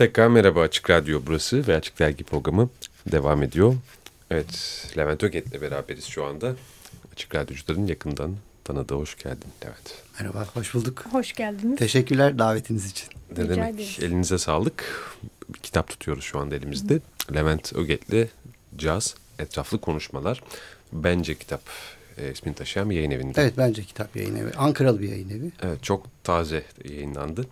Tekrar merhaba Açık Radyo burası ve Açık Dergi programı devam ediyor. Evet Levent Öget'le beraberiz şu anda. Açık Radyocuların yakından tanıdığı hoş geldin Levent. Merhaba, hoş bulduk. Hoş geldiniz. Teşekkürler davetiniz için. Ne Rica demek? ederiz. Elinize sağlık. Bir kitap tutuyoruz şu anda elimizde. Levent Öget'le Caz, Etraflı Konuşmalar. Bence kitap e, ismini taşıyan bir yayın evinde. Evet, bence kitap yayın evi. Ankaralı bir yayın evi. Evet çok taze yayınlandı.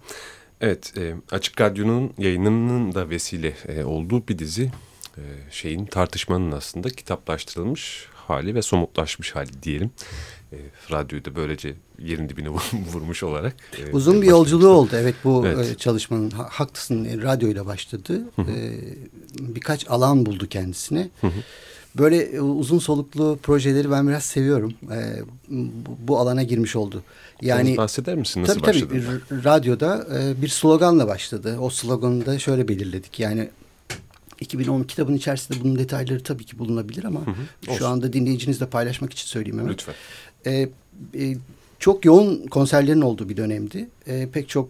Evet e, Açık Radyo'nun yayınının da vesile e, olduğu bir dizi e, şeyin tartışmanın aslında kitaplaştırılmış hali ve somutlaşmış hali diyelim. E, radyoyu da böylece yerin dibine vurmuş olarak. e, Uzun bir yolculuğu oldu. Evet bu Evet. e, çalışmanın ha- haklısın e, radyoyla başladı. E, birkaç alan buldu kendisine. Böyle e, uzun soluklu projeleri ben biraz seviyorum. E, bu, alana girmiş oldu. Yani Yani bahseder misin nasıl tabii başladı? tabii radyoda e, bir sloganla başladı. O sloganı da şöyle belirledik. Yani 2010 kitabın içerisinde bunun detayları tabii ki bulunabilir ama olsun. şu anda dinleyicinizle paylaşmak için söyleyeyim hemen. Lütfen. E, e, çok yoğun konserlerin olduğu bir dönemdi. E, pek çok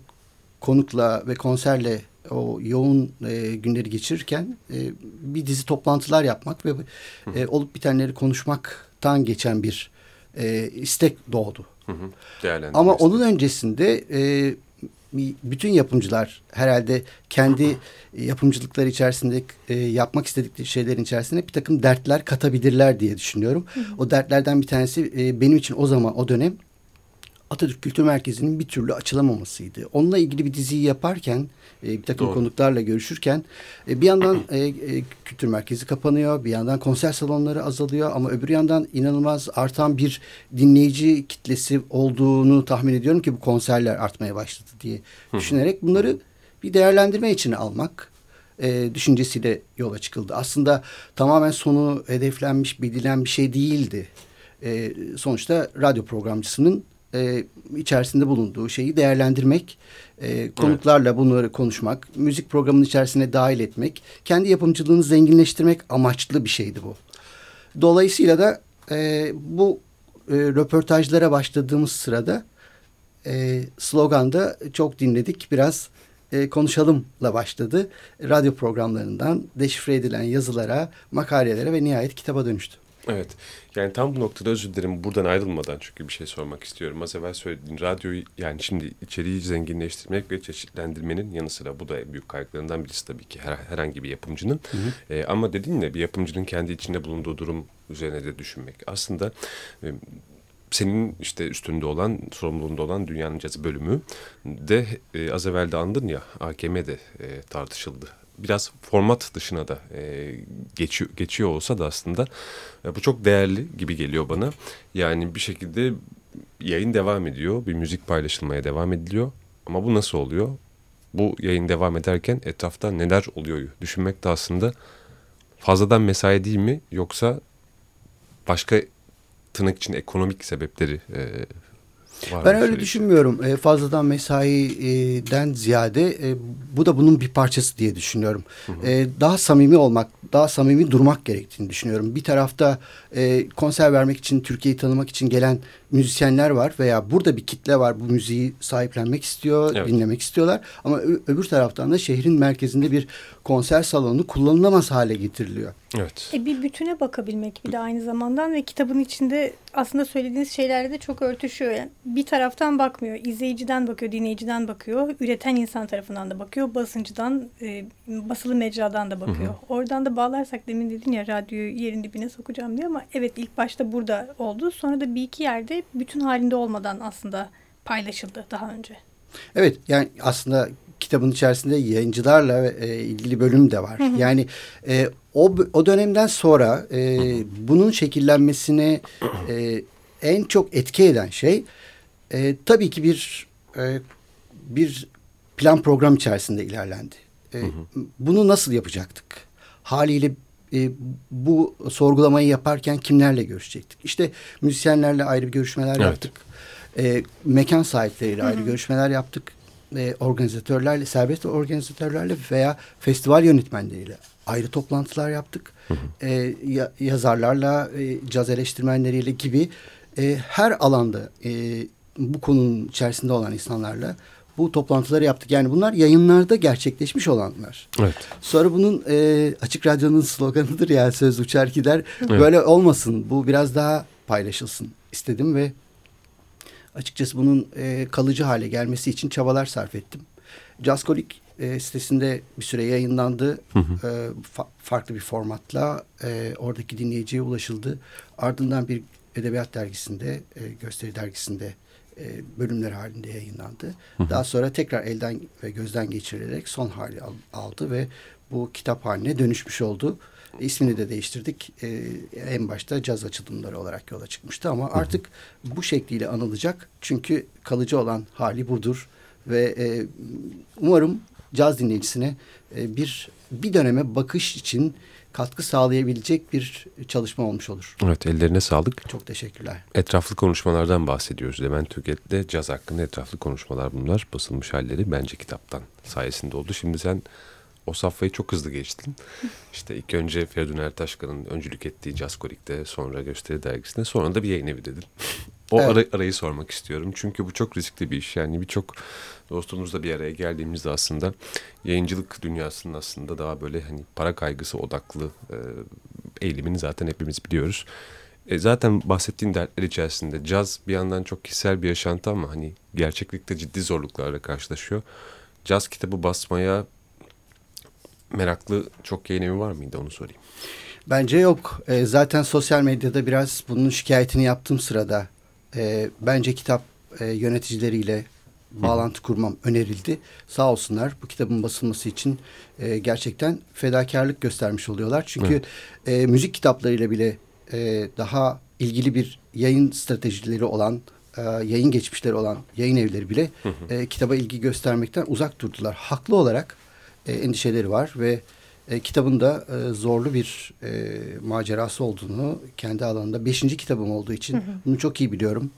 konukla ve konserle o yoğun e, günleri geçirirken e, bir dizi toplantılar yapmak ve e, olup bitenleri konuşmaktan geçen bir e, istek doğdu. Hı hı. Ama istedim. onun öncesinde e, bütün yapımcılar herhalde kendi yapımcılıkları içerisinde e, yapmak istedikleri şeylerin içerisine bir takım dertler katabilirler diye düşünüyorum. O dertlerden bir tanesi e, benim için o zaman o dönem Atatürk Kültür Merkezi'nin bir türlü açılamamasıydı. Onunla ilgili bir diziyi yaparken, e, bir takım Doğru. konuklarla görüşürken e, bir yandan e, e, kültür merkezi kapanıyor, bir yandan konser salonları azalıyor ama öbür yandan inanılmaz artan bir dinleyici kitlesi olduğunu tahmin ediyorum ki bu konserler artmaya başladı diye düşünerek bunları bir değerlendirme içine almak e, düşüncesiyle yola çıkıldı. Aslında tamamen sonu hedeflenmiş, bilinen bir şey değildi. E, sonuçta radyo programcısının e, içerisinde bulunduğu şeyi değerlendirmek, e, konuklarla bunları konuşmak, müzik programının içerisine dahil etmek, kendi yapımcılığını zenginleştirmek amaçlı bir şeydi bu. Dolayısıyla da e, bu e, röportajlara başladığımız sırada e, sloganda çok dinledik. Biraz e, konuşalımla başladı. Radyo programlarından deşifre edilen yazılara, makalelere ve nihayet kitaba dönüştü. Evet. Yani tam bu noktada özür dilerim buradan ayrılmadan çünkü bir şey sormak istiyorum. Az evvel söylediğin radyoyu yani şimdi içeriği zenginleştirmek ve çeşitlendirmenin yanı sıra bu da büyük kaygılarından birisi tabii ki her, herhangi bir yapımcının. Ee, ama dediğin ya bir yapımcının kendi içinde bulunduğu durum üzerine de düşünmek. Aslında e, senin işte üstünde olan, sorumluluğunda olan Dünyanın Cazı bölümü de e, az evvel de andın ya AKM'de e, tartışıldı. Biraz format dışına da e, geçiyor, geçiyor olsa da aslında e, bu çok değerli gibi geliyor bana. Yani bir şekilde yayın devam ediyor, bir müzik paylaşılmaya devam ediliyor. Ama bu nasıl oluyor? Bu yayın devam ederken etrafta neler oluyor düşünmek de aslında fazladan mesai değil mi? Yoksa başka tırnak için ekonomik sebepleri e, var Ben öyle Şöyle- düşünmüyorum. E, fazladan mesaiden ziyade e, bu da bunun bir parçası diye düşünüyorum. E, daha samimi olmak, daha samimi durmak gerektiğini düşünüyorum. Bir tarafta e, konser vermek için, Türkiye'yi tanımak için gelen müzisyenler var veya burada bir kitle var. Bu müziği sahiplenmek istiyor, Evet. dinlemek istiyorlar. Ama öbür taraftan da şehrin merkezinde bir konser salonu kullanılamaz hale getiriliyor. Evet. E bir bütüne bakabilmek bir de aynı zamandan ve kitabın içinde aslında söylediğiniz şeylerle de çok örtüşüyor. Yani bir taraftan bakmıyor, izleyiciden bakıyor, dinleyiciden bakıyor, üreten insan tarafından da bakıyor, basıncıdan, e, basılı mecradan da bakıyor. Oradan da bağlarsak demin dedin ya radyoyu yerin dibine sokacağım diye ama evet ilk başta burada oldu. Sonra da bir iki yerde bütün halinde olmadan aslında paylaşıldı daha önce. Evet yani aslında kitabın içerisinde yayıncılarla e, ilgili bölüm de var. Yani e, o o dönemden sonra e, bunun şekillenmesine e, en çok etki eden şey e, tabii ki bir e, bir plan program içerisinde ilerlendi. E, Bunu nasıl yapacaktık? Haliyle e, bu sorgulamayı yaparken kimlerle görüşecektik? İşte müzisyenlerle ayrı bir görüşmeler Evet. yaptık. E, mekan sahipleriyle ayrı görüşmeler yaptık. E, organizatörlerle, serbest organizatörlerle veya festival yönetmenleriyle ayrı toplantılar yaptık. E, ya- yazarlarla, e, caz eleştirmenleriyle gibi e, her alanda e, bu konunun içerisinde olan insanlarla bu toplantıları yaptık. Yani bunlar yayınlarda gerçekleşmiş olanlar. Evet. Sonra bunun e, Açık Radyo'nun sloganıdır ya söz uçar gider. Evet. Böyle olmasın. Bu biraz daha paylaşılsın istedim ve açıkçası bunun e, kalıcı hale gelmesi için çabalar sarf ettim. Jazzkolik e, sitesinde bir süre yayınlandı. Hı hı. E, fa farklı bir formatla e, oradaki dinleyiciye ulaşıldı. Ardından bir edebiyat dergisinde, e, gösteri dergisinde e, bölümler halinde yayınlandı. Hı hı. Daha sonra tekrar elden ve gözden geçirilerek son hali al, aldı ve bu kitap haline dönüşmüş oldu. İsmini de değiştirdik. Ee, en başta caz açılımları olarak yola çıkmıştı ama artık bu şekliyle anılacak. Çünkü kalıcı olan hali budur. Ve e, umarım caz dinleyicisine e, bir bir döneme bakış için katkı sağlayabilecek bir çalışma olmuş olur. Evet ellerine sağlık. Çok teşekkürler. Etraflı konuşmalardan bahsediyoruz. Levent Tüket'le caz hakkında etraflı konuşmalar bunlar. Basılmış halleri bence kitaptan sayesinde oldu. Şimdi sen o safhayı çok hızlı geçtin. İşte ilk önce Feridun Ertaşkan'ın öncülük ettiği Jazz Korik'te sonra Gösteri Dergisi'nde sonra da bir yayın evi dedin. O evet. ara, arayı sormak istiyorum. Çünkü bu çok riskli bir iş. Yani birçok dostumuzla bir araya geldiğimizde aslında yayıncılık dünyasının aslında daha böyle hani para kaygısı odaklı e, eğilimini zaten hepimiz biliyoruz. E, zaten bahsettiğin dertler içerisinde caz bir yandan çok kişisel bir yaşantı ama hani gerçeklikte ciddi zorluklarla karşılaşıyor. Caz kitabı basmaya meraklı çok yayın evi var mıydı onu sorayım. Bence yok. E, zaten sosyal medyada biraz bunun şikayetini yaptığım sırada e, bence kitap e, yöneticileriyle bağlantı kurmam önerildi. Sağ olsunlar bu kitabın basılması için e, gerçekten fedakarlık göstermiş oluyorlar. Çünkü e, müzik kitaplarıyla bile e, daha ilgili bir yayın stratejileri olan, e, yayın geçmişleri olan yayın evleri bile e, kitaba ilgi göstermekten uzak durdular. Haklı olarak e, endişeleri var ve e, kitabın da e, zorlu bir e, macerası olduğunu kendi alanında beşinci kitabım olduğu için hı hı. bunu çok iyi biliyorum.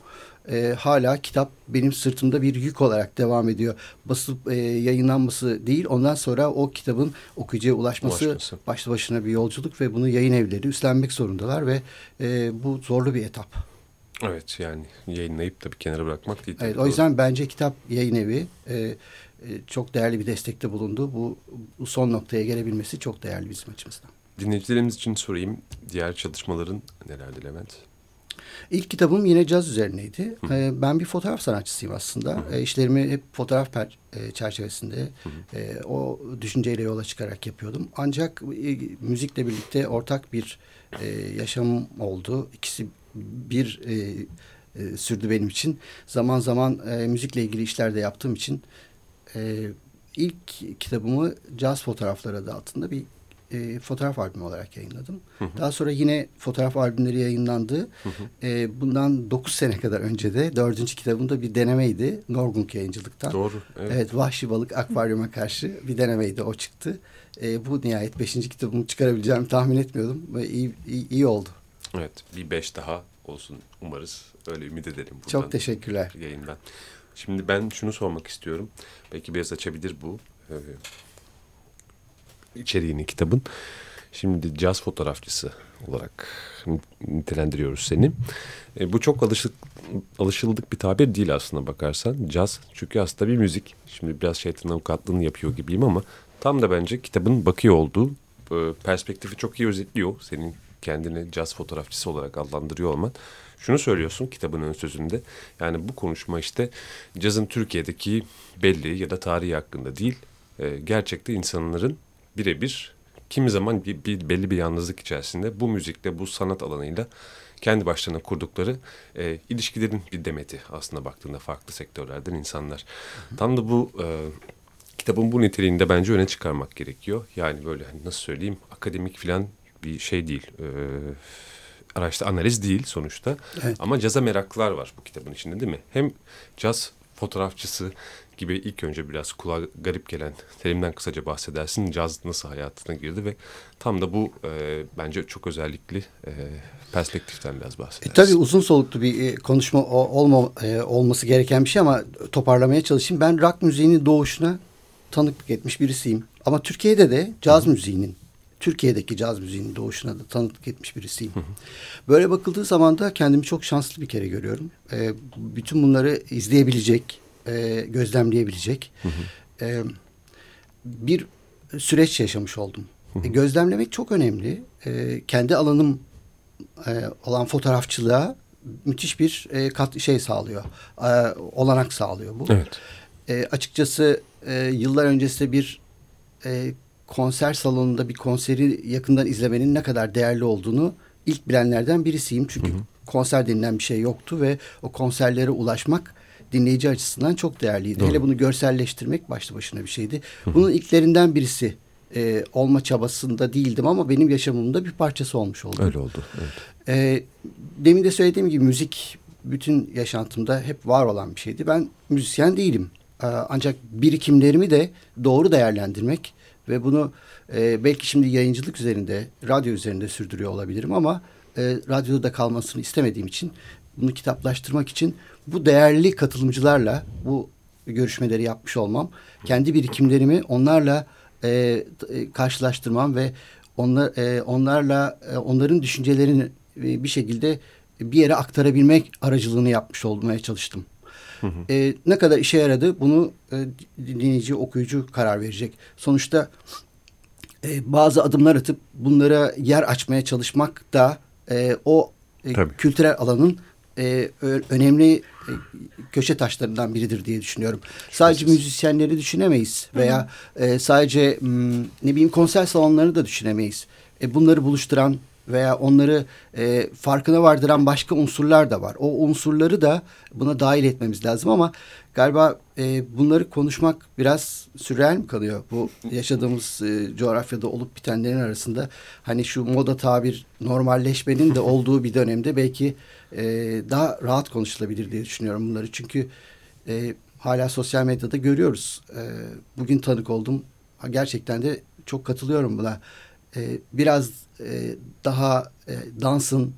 E, hala kitap benim sırtımda bir yük olarak devam ediyor. Basıp e, yayınlanması değil ondan sonra o kitabın okuyucuya ulaşması, ulaşması başlı başına bir yolculuk ve bunu yayın evleri üstlenmek zorundalar ve e, bu zorlu bir etap. Evet yani yayınlayıp da bir kenara bırakmak değil. Evet, o yüzden bence kitap yayın evi e, e, çok değerli bir destekte bulundu. Bu, bu son noktaya gelebilmesi çok değerli bizim açımızdan. Dinleyicilerimiz için sorayım. Diğer çalışmaların nelerdi Levent? İlk kitabım yine caz üzerineydi. Hı. Ee, ben bir fotoğraf sanatçısıyım aslında. Hı. E, işlerimi hep fotoğraf e, çerçevesinde e, o düşünceyle yola çıkarak yapıyordum. Ancak e, müzikle birlikte ortak bir e, yaşam oldu. İkisi bir e, e, sürdü benim için. Zaman zaman e, müzikle ilgili işler de yaptığım için e, ilk kitabımı Caz Fotoğrafları adı altında bir e, fotoğraf albümü olarak yayınladım. Hı hı. Daha sonra yine fotoğraf albümleri yayınlandı. Hı hı. E, bundan dokuz sene kadar önce de dördüncü kitabımda bir denemeydi. Norgung yayıncılıktan. Doğru. Evet. evet Vahşi Balık Akvaryuma karşı bir denemeydi. O çıktı. E, bu nihayet beşinci kitabımı çıkarabileceğimi tahmin etmiyordum. Ve iyi, iyi, iyi oldu. Evet bir beş daha olsun umarız. Öyle ümit edelim. Buradan, Çok teşekkürler. Yayından. Şimdi ben şunu sormak istiyorum. Belki biraz açabilir bu e, içeriğini kitabın. Şimdi caz fotoğrafçısı olarak nitelendiriyoruz seni. E, bu çok alışık, alışıldık bir tabir değil aslında bakarsan. Caz çünkü aslında bir müzik. Şimdi biraz şeytan avukatlığını yapıyor gibiyim ama tam da bence kitabın bakıyor olduğu e, perspektifi çok iyi özetliyor. Senin kendini caz fotoğrafçısı olarak adlandırıyor olman. Şunu söylüyorsun kitabın ön sözünde. Yani bu konuşma işte cazın Türkiye'deki belli ya da tarihi hakkında değil. E, gerçekte insanların birebir kimi zaman bir, bir belli bir yalnızlık içerisinde bu müzikle bu sanat alanıyla kendi başlarına kurdukları e, ilişkilerin bir demeti aslında baktığında farklı sektörlerden insanlar. Tam da bu e, kitabın bu niteliğinde bence öne çıkarmak gerekiyor. Yani böyle hani nasıl söyleyeyim akademik falan bir şey değil. E, araçta analiz değil sonuçta. Evet. Ama caza meraklılar var bu kitabın içinde değil mi? Hem caz fotoğrafçısı gibi ilk önce biraz kulağa garip gelen terimden kısaca bahsedersin. Caz nasıl hayatına girdi ve tam da bu e, bence çok özellikli e, perspektiften biraz bahsedersin. E, tabii uzun soluklu bir e, konuşma olma, e, olması gereken bir şey ama toparlamaya çalışayım. Ben rock müziğinin doğuşuna tanıklık etmiş birisiyim. Ama Türkiye'de de caz Hı. müziğinin Türkiye'deki caz müziğinin doğuşuna da tanıklık etmiş birisiyim. Hı hı. Böyle bakıldığı zaman da kendimi çok şanslı bir kere görüyorum. E, bütün bunları izleyebilecek, e, gözlemleyebilecek hı. E, bir süreç yaşamış oldum. E, gözlemlemek çok önemli. E, kendi alanım e, olan fotoğrafçılığa müthiş bir e, kat şey sağlıyor. E, olanak sağlıyor bu. Evet. E, açıkçası e, yıllar öncesinde bir e, konser salonunda bir konseri yakından izlemenin ne kadar değerli olduğunu ilk bilenlerden birisiyim. Çünkü hı hı. konser denilen bir şey yoktu ve o konserlere ulaşmak dinleyici açısından çok değerliydi. Doğru. Hele bunu görselleştirmek başlı başına bir şeydi. Hı hı. Bunun ilklerinden birisi e, olma çabasında değildim ama benim yaşamımda bir parçası olmuş oldu. Öyle oldu. Evet. E, demin de söylediğim gibi müzik bütün yaşantımda hep var olan bir şeydi. Ben müzisyen değilim. E, ancak birikimlerimi de doğru değerlendirmek ve bunu e, belki şimdi yayıncılık üzerinde, radyo üzerinde sürdürüyor olabilirim ama e, radyoda kalmasını istemediğim için bunu kitaplaştırmak için bu değerli katılımcılarla bu görüşmeleri yapmış olmam, kendi birikimlerimi onlarla e, e, karşılaştırmam ve onlar e, onlarla e, onların düşüncelerini e, bir şekilde bir yere aktarabilmek aracılığını yapmış olmaya çalıştım. Hı hı. E, ne kadar işe yaradı bunu e, dinleyici, okuyucu karar verecek. Sonuçta e, bazı adımlar atıp bunlara yer açmaya çalışmak da e, o e, kültürel alanın e, önemli e, köşe taşlarından biridir diye düşünüyorum. Sadece müzisyenleri düşünemeyiz veya e, sadece m, ne bileyim konser salonlarını da düşünemeyiz. E, bunları buluşturan veya onları e, farkına vardıran başka unsurlar da var. O unsurları da buna dahil etmemiz lazım ama galiba e, bunları konuşmak biraz sürreal mi kalıyor? Bu yaşadığımız e, coğrafyada olup bitenlerin arasında hani şu moda tabir normalleşmenin de olduğu bir dönemde belki e, daha rahat konuşulabilir diye düşünüyorum bunları. Çünkü e, hala sosyal medyada görüyoruz. E, bugün tanık oldum. Gerçekten de çok katılıyorum buna. E, biraz e, daha e, dansın,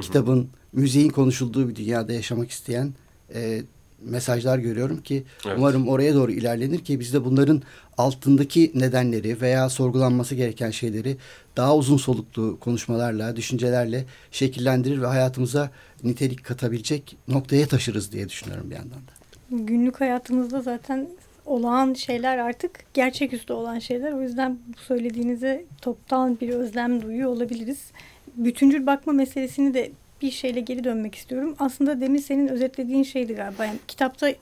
kitabın, müziğin konuşulduğu bir dünyada yaşamak isteyen e, mesajlar görüyorum ki evet. umarım oraya doğru ilerlenir ki biz de bunların altındaki nedenleri veya sorgulanması gereken şeyleri daha uzun soluklu konuşmalarla, düşüncelerle şekillendirir ve hayatımıza nitelik katabilecek noktaya taşırız diye düşünüyorum bir yandan da. Günlük hayatımızda zaten olağan şeyler artık gerçeküstü olan şeyler. O yüzden bu söylediğinize toptan bir özlem duyuyor olabiliriz. Bütüncül bakma meselesini de bir şeyle geri dönmek istiyorum. Aslında demin senin özetlediğin şeydi galiba. Yani kitapta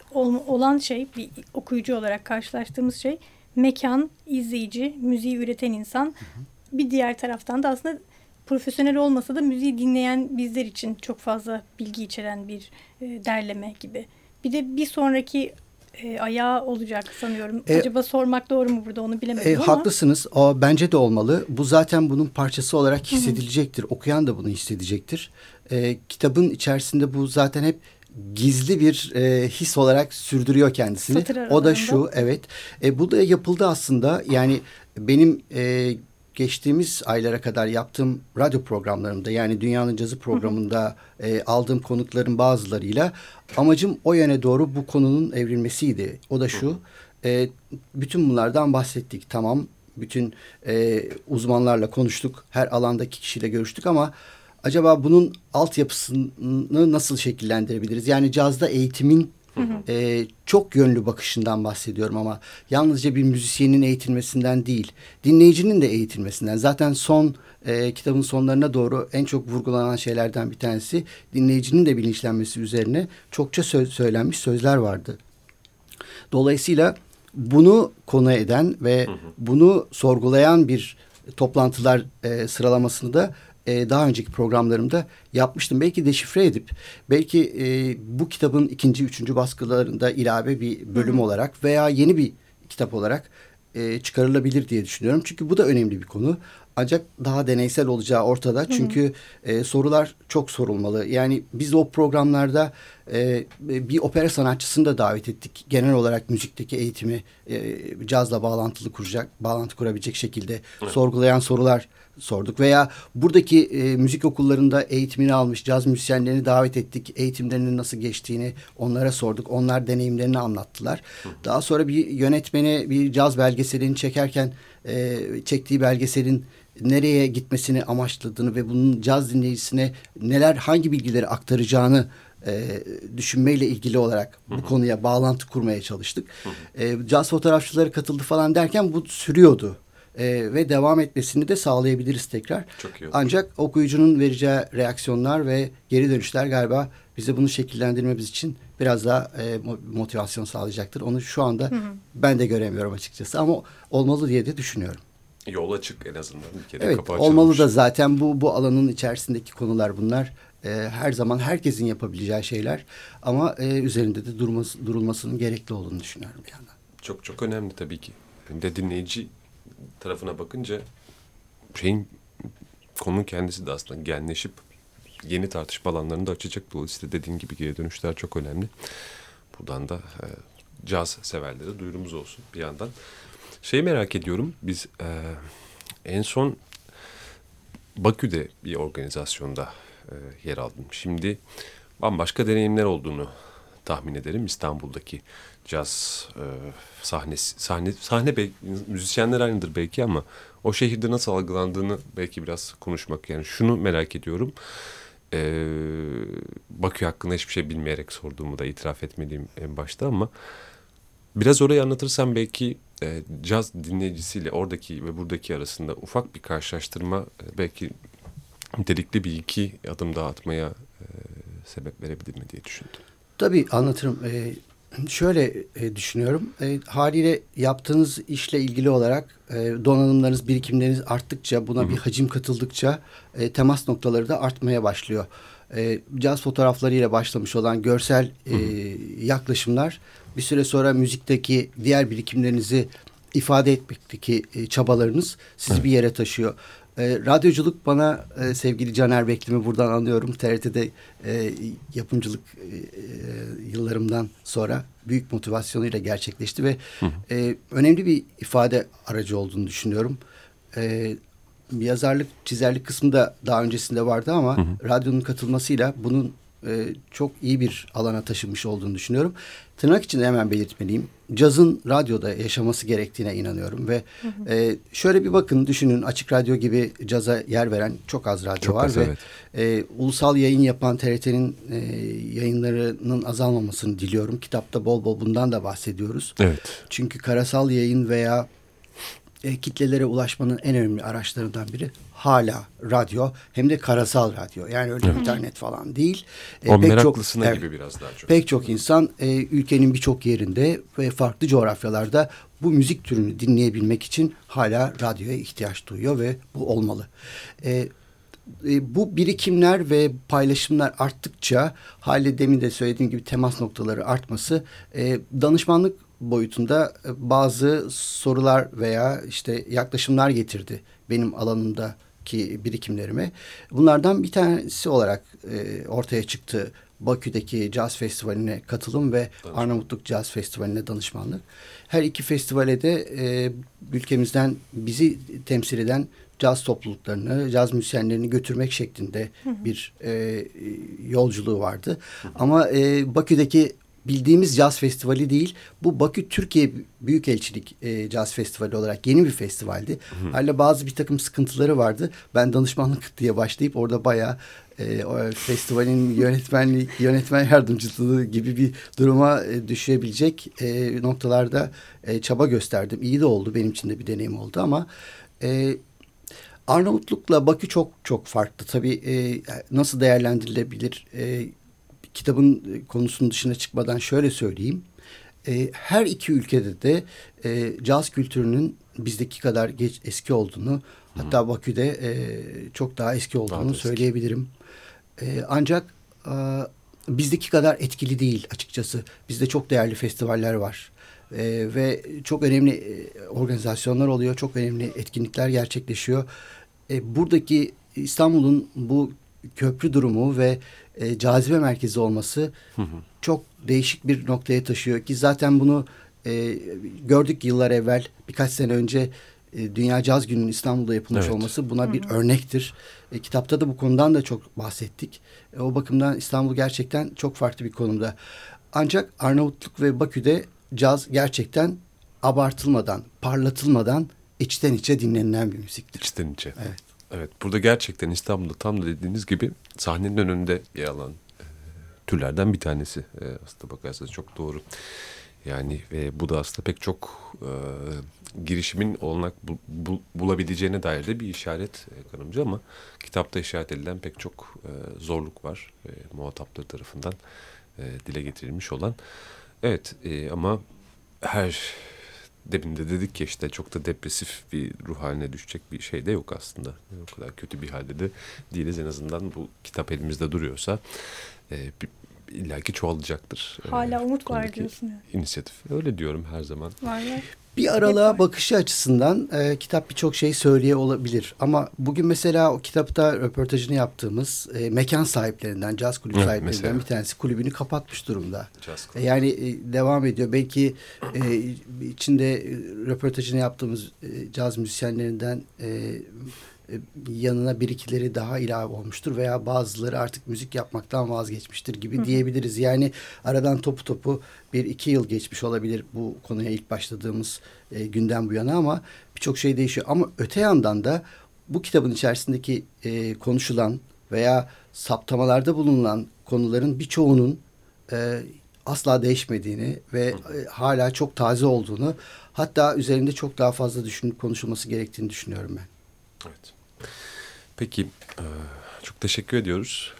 olan şey, bir okuyucu olarak karşılaştığımız şey mekan, izleyici, müziği üreten insan. Hı hı. Bir diğer taraftan da aslında profesyonel olmasa da müziği dinleyen bizler için çok fazla bilgi içeren bir e, derleme gibi. Bir de bir sonraki e, ayağı olacak sanıyorum. E, Acaba sormak doğru mu burada onu bilemedim e, ama. Haklısınız. O, bence de olmalı. Bu zaten bunun parçası olarak hissedilecektir. Hı hı. Okuyan da bunu hissedecektir. E, kitabın içerisinde bu zaten hep gizli bir e, his olarak sürdürüyor kendisini. O da şu evet. E, bu da yapıldı aslında. Yani benim e, geçtiğimiz aylara kadar yaptığım radyo programlarımda yani Dünyanın Cazı programında e, aldığım konukların bazılarıyla amacım o yöne doğru bu konunun evrilmesiydi. O da şu e, bütün bunlardan bahsettik tamam bütün e, uzmanlarla konuştuk her alandaki kişiyle görüştük ama acaba bunun altyapısını nasıl şekillendirebiliriz? Yani cazda eğitimin E, çok yönlü bakışından bahsediyorum ama yalnızca bir müzisyenin eğitilmesinden değil, dinleyicinin de eğitilmesinden. Zaten son e, kitabın sonlarına doğru en çok vurgulanan şeylerden bir tanesi dinleyicinin de bilinçlenmesi üzerine çokça söz, söylenmiş sözler vardı. Dolayısıyla bunu konu eden ve bunu sorgulayan bir toplantılar e, sıralamasını da e, daha önceki programlarımda yapmıştım. Belki deşifre edip belki e, bu kitabın ikinci, üçüncü baskılarında ilave bir bölüm Hı-hı. olarak veya yeni bir kitap olarak e, çıkarılabilir diye düşünüyorum. Çünkü bu da önemli bir konu. Ancak daha deneysel olacağı ortada. Çünkü e, sorular çok sorulmalı. Yani biz o programlarda e, bir opera sanatçısını da davet ettik. Genel olarak müzikteki eğitimi e, cazla bağlantılı kuracak, bağlantı kurabilecek şekilde evet. sorgulayan sorular sorduk. Veya buradaki e, müzik okullarında eğitimini almış caz müzisyenlerini davet ettik. Eğitimlerinin nasıl geçtiğini onlara sorduk. Onlar deneyimlerini anlattılar. Hı. Daha sonra bir yönetmeni bir caz belgeselini çekerken e, çektiği belgeselin nereye gitmesini amaçladığını ve bunun caz dinleyicisine neler hangi bilgileri aktaracağını e, düşünmeyle ilgili olarak bu hı hı. konuya bağlantı kurmaya çalıştık. Hı hı. E, caz fotoğrafçıları katıldı falan derken bu sürüyordu. E, ve devam etmesini de sağlayabiliriz tekrar. Çok iyi Ancak okuyucunun vereceği reaksiyonlar ve geri dönüşler galiba bize bunu şekillendirmemiz için biraz daha e, motivasyon sağlayacaktır. Onu şu anda hı hı. ben de göremiyorum açıkçası ama olmalı diye de düşünüyorum. Yol açık en azından bir kere evet, kapı olmalı da zaten bu bu alanın içerisindeki konular bunlar. E, her zaman herkesin yapabileceği şeyler ama e, üzerinde de durması, durulmasının gerekli olduğunu düşünüyorum bir yandan. Çok çok önemli tabii ki. De dinleyici tarafına bakınca şeyin konunun kendisi de aslında genleşip yeni tartışma alanlarını da açacak. Dolayısıyla dediğin gibi geri dönüşler çok önemli. Buradan da e, caz severlere duyurumuz olsun bir yandan. Şeyi merak ediyorum. Biz e, en son Bakü'de bir organizasyonda e, yer aldım. Şimdi bambaşka deneyimler olduğunu tahmin ederim İstanbul'daki caz e, sahnesi sahne sahne be, müzisyenler aynıdır belki ama o şehirde nasıl algılandığını belki biraz konuşmak yani şunu merak ediyorum. E, Bakü hakkında hiçbir şey bilmeyerek sorduğumu da itiraf etmeliyim en başta ama biraz orayı anlatırsam belki e, caz dinleyicisiyle oradaki ve buradaki arasında ufak bir karşılaştırma e, belki nitelikli bir iki adım daha atmaya e, sebep verebilir mi diye düşündüm. Tabii anlatırım. Ee, şöyle e, düşünüyorum. E, haliyle yaptığınız işle ilgili olarak e, donanımlarınız, birikimleriniz arttıkça, buna Hı -hı. bir hacim katıldıkça e, temas noktaları da artmaya başlıyor. E, caz fotoğraflarıyla başlamış olan görsel e, yaklaşımlar bir süre sonra müzikteki diğer birikimlerinizi ifade etmekteki e, çabalarınız sizi evet. bir yere taşıyor. E, radyoculuk bana e, sevgili Caner Beklim'i buradan anlıyorum. TRT'de e, yapımcılık e, e, yıllarımdan sonra büyük motivasyonuyla gerçekleşti ve E, önemli bir ifade aracı olduğunu düşünüyorum. E, yazarlık, çizerlik kısmı da daha öncesinde vardı ama hı hı. radyonun katılmasıyla bunun e, çok iyi bir alana taşınmış olduğunu düşünüyorum. Tırnak içinde hemen belirtmeliyim. Cazın radyoda yaşaması gerektiğine inanıyorum ve hı hı. E, şöyle bir bakın düşünün açık radyo gibi caza yer veren çok az radyo çok var az, ve evet. e, ulusal yayın yapan TRT'nin e, yayınlarının azalmamasını diliyorum. Kitapta bol bol bundan da bahsediyoruz. Evet. Çünkü karasal yayın veya e, kitlelere ulaşmanın en önemli araçlarından biri hala radyo hem de karasal radyo. Yani öyle evet. internet falan değil. E, o pek meraklısına çok, gibi evet, biraz daha çok. Pek çok insan e, ülkenin birçok yerinde ve farklı coğrafyalarda bu müzik türünü dinleyebilmek için hala radyoya ihtiyaç duyuyor ve bu olmalı. E, e, bu birikimler ve paylaşımlar arttıkça hali demin de söylediğim gibi temas noktaları artması e, danışmanlık boyutunda e, bazı sorular veya işte yaklaşımlar getirdi benim alanımdaki birikimlerime. Bunlardan bir tanesi olarak e, ortaya çıktı Bakü'deki Caz Festivali'ne katılım ve. Arnavutluk Caz Festivali'ne danışmanlık. Her iki festivale de e, ülkemizden bizi temsil eden caz topluluklarını, caz müzisyenlerini götürmek şeklinde bir e, yolculuğu vardı. Ama e, Bakü'deki bildiğimiz caz festivali değil. Bu Bakü Türkiye Büyükelçilik e, Caz Festivali olarak yeni bir festivaldi. Hala bazı bir takım sıkıntıları vardı. Ben danışmanlık diye başlayıp orada bayağı e, o festivalin yönetmenlik yönetmen yardımcılığı gibi bir duruma e, düşebilecek e, noktalarda e, çaba gösterdim. İyi de oldu. Benim için de bir deneyim oldu ama e, Arnavutluk'la Bakü çok çok farklı. Tabii e, nasıl değerlendirilebilir? E, kitabın e, konusunun dışına çıkmadan şöyle söyleyeyim. E, her iki ülkede de e, caz kültürünün bizdeki kadar geç eski olduğunu, hatta Bakü'de e, çok daha eski olduğunu daha söyleyebilirim. E, ancak e, bizdeki kadar etkili değil açıkçası. Bizde çok değerli festivaller var. E, ve çok önemli e, organizasyonlar oluyor, çok önemli etkinlikler gerçekleşiyor. E, buradaki İstanbul'un bu köprü durumu ve e, cazibe merkezi olması hı hı. çok değişik bir noktaya taşıyor ki zaten bunu e, gördük yıllar evvel birkaç sene önce e, Dünya Caz Günü'nün İstanbul'da yapılmış evet. olması buna hı hı. bir örnektir. E, kitapta da bu konudan da çok bahsettik. E, o bakımdan İstanbul gerçekten çok farklı bir konumda. Ancak Arnavutluk ve Bakü'de caz gerçekten abartılmadan, parlatılmadan içten içe dinlenilen bir müziktir. İçten içe. Evet. Evet burada gerçekten İstanbul'da tam da dediğiniz gibi sahnenin önünde yer alan e, türlerden bir tanesi. E, aslında bakarsanız çok doğru. Yani ve bu da aslında pek çok e, girişimin olanak bu, bu, bulabileceğine dair de bir işaret e, kanımca ama kitapta işaret edilen pek çok e, zorluk var e, muhatapları tarafından e, dile getirilmiş olan. Evet e, ama her demin de dedik ki işte çok da depresif bir ruh haline düşecek bir şey de yok aslında. O kadar kötü bir halde de değiliz en azından bu kitap elimizde duruyorsa e, illaki çoğalacaktır. Hala e, umut var diyorsun. Yani. İnisiyatif. Öyle diyorum her zaman. Var var. Bir aralığa bakışı açısından e, kitap birçok şey söyleye olabilir. Ama bugün mesela o kitapta röportajını yaptığımız e, mekan sahiplerinden, caz kulübü evet, sahiplerinden mesela. bir tanesi kulübünü kapatmış durumda. E, yani e, devam ediyor. Belki e, içinde röportajını yaptığımız e, caz müzisyenlerinden e, yanına bir ikileri daha ilave olmuştur veya bazıları artık müzik yapmaktan vazgeçmiştir gibi Hı. diyebiliriz. Yani aradan topu topu bir iki yıl geçmiş olabilir bu konuya ilk başladığımız e, günden bu yana ama birçok şey değişiyor. Ama öte yandan da bu kitabın içerisindeki e, konuşulan veya saptamalarda bulunan konuların birçoğunun e, asla değişmediğini ve e, hala çok taze olduğunu hatta üzerinde çok daha fazla düşünüp konuşulması gerektiğini düşünüyorum ben. Evet. Peki e, çok teşekkür ediyoruz.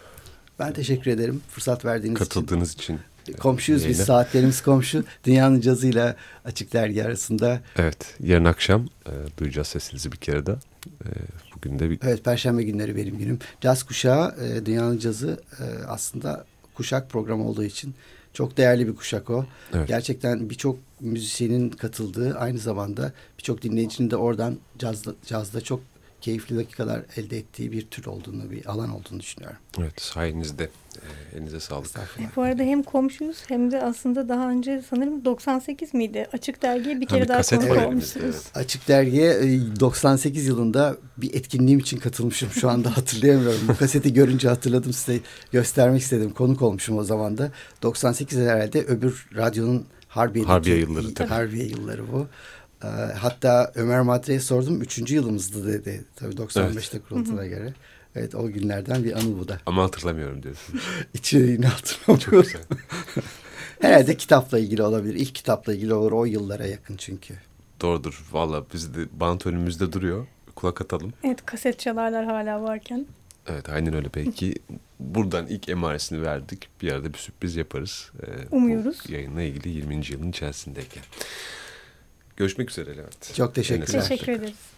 Ben teşekkür ederim fırsat verdiğiniz Katıldığınız için. için. Komşuyuz biz saatlerimiz komşu. Dünyanın cazıyla Açık Dergi arasında. Evet yarın akşam e, duyacağız sesinizi bir kere daha. E, bugün de bir... Evet Perşembe günleri benim günüm. Caz kuşağı e, Dünyanın cazı e, aslında kuşak programı olduğu için çok değerli bir kuşak o. Evet. Gerçekten birçok müzisyenin katıldığı aynı zamanda birçok dinleyicinin de oradan cazda, cazda çok keyifli dakikalar elde ettiği bir tür olduğunu, bir alan olduğunu düşünüyorum. Evet, sayenizde. E, elinize sağlık. Bu arada hem komşuyuz hem de aslında daha önce sanırım 98 miydi? Açık Dergi'ye bir kere daha konuk olmuşsunuz. Evet. Açık Dergi'ye 98 yılında bir etkinliğim için katılmışım. Şu anda hatırlayamıyorum. Bu kaseti görünce hatırladım size göstermek istedim. Konuk olmuşum o zaman da. 98 herhalde öbür radyonun Harbiye, Harbiye yılları. Tabii. Harbiye yılları bu. Ee, hatta Ömer Madre'ye sordum. Üçüncü yılımızdı dedi. Tabii 95'te evet. kurulduğuna göre. Evet o günlerden bir anı bu da. Ama hatırlamıyorum diyorsun. İçeriğini hatırlamıyorum. Çok güzel. Herhalde kitapla ilgili olabilir. İlk kitapla ilgili olur. O yıllara yakın çünkü. Doğrudur. Valla biz de bant önümüzde duruyor. Kulak atalım. Evet kaset çalarlar hala varken. Evet aynen öyle belki. Buradan ilk emaresini verdik. Bir yerde bir sürpriz yaparız. Ee, Umuyoruz. Bu yayınla ilgili 20. yılın içerisindeyken. Görüşmek üzere Levent. Çok teşekkürler. Teşekkür ederiz.